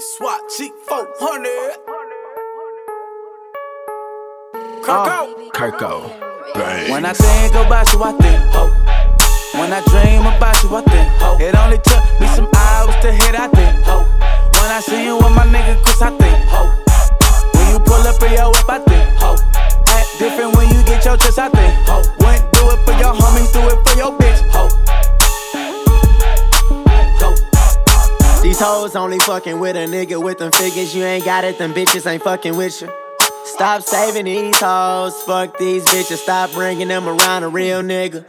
SWAT cheap 400. Kirko. Kirko. Bang. When I think about you, I think hope. When I dream about you, I think hope. It only took me some hours to hit, I think hope. When I see you Hoes only fucking with a nigga with them figures. You ain't got it, them bitches ain't fucking with you. Stop saving these hoes, fuck these bitches. Stop bringing them around a real nigga.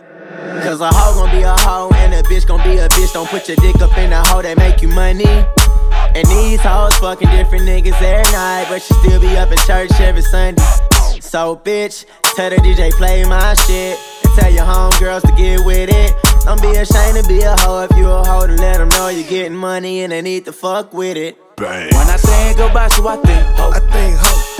Cause a hoe gon' be a hoe and a bitch gon' be a bitch. Don't put your dick up in a hoe that make you money. And these hoes fucking different niggas every night, but she still be up in church every Sunday. So bitch, tell the DJ play my shit. And tell your homegirls to get with it. Don't be ashamed to be a hoe if you let them know you're getting money and they need to fuck with it. Bang. When I think about you, I think hope. I think ho.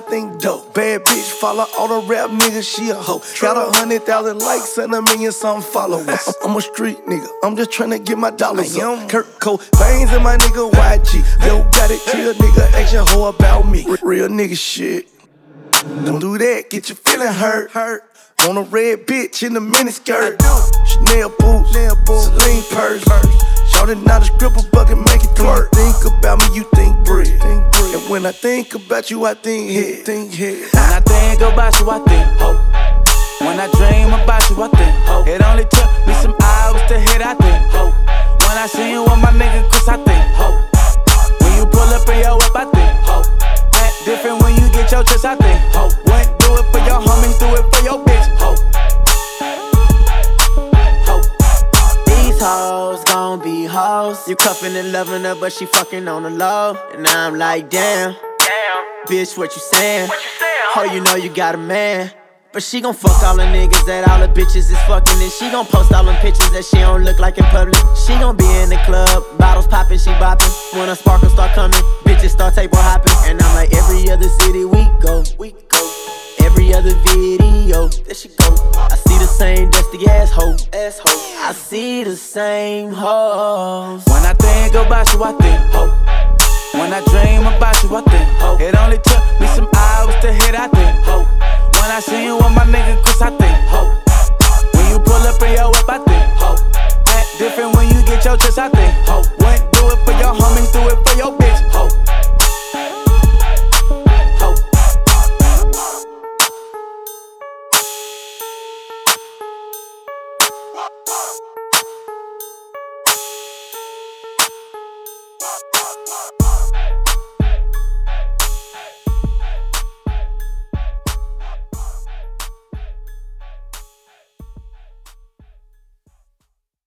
I think dope. Bad bitch, follow all the rap niggas, she a hoe. Got a hundred thousand likes and a million some followers. I'm a street nigga, I'm just tryna get my dollars up. Kurt Cobain's and my nigga YG. Yo, got it, chill nigga, ask your hoe about me. Real nigga shit. Don't do that, get your feeling hurt. Hurt. Want a red bitch in a miniskirt. Chanel boots, Celine purse. Shorty not a stripper, bucket make it twerk. Think about me, you think when I think about you, I think head. Think head. When I think about you, I think hope. When I dream about you, I think hope. It only took me some hours to hit, I think hope. When I see you with my nigga Chris, I think be hoes. You cuffin' and loving her, but she fucking on the low. And I'm like, damn. Bitch, what you saying? Oh, you know you got a man. But she gon' fuck all the niggas that all the bitches is fucking. And she gon' post all them pictures that she don't look like in public. She gon' be in the club, bottles poppin', she boppin'. When the sparkles start coming, bitches start table hoppin' And I'm like, every other city we go, we go. Every other video, there she go. I see the same asshole. I see the same hoes. When I think about you, I think hope. When I dream about you, I think hope. It only took me some hours to hit, I think hope. When I see you with my nigga Chris, I think hope.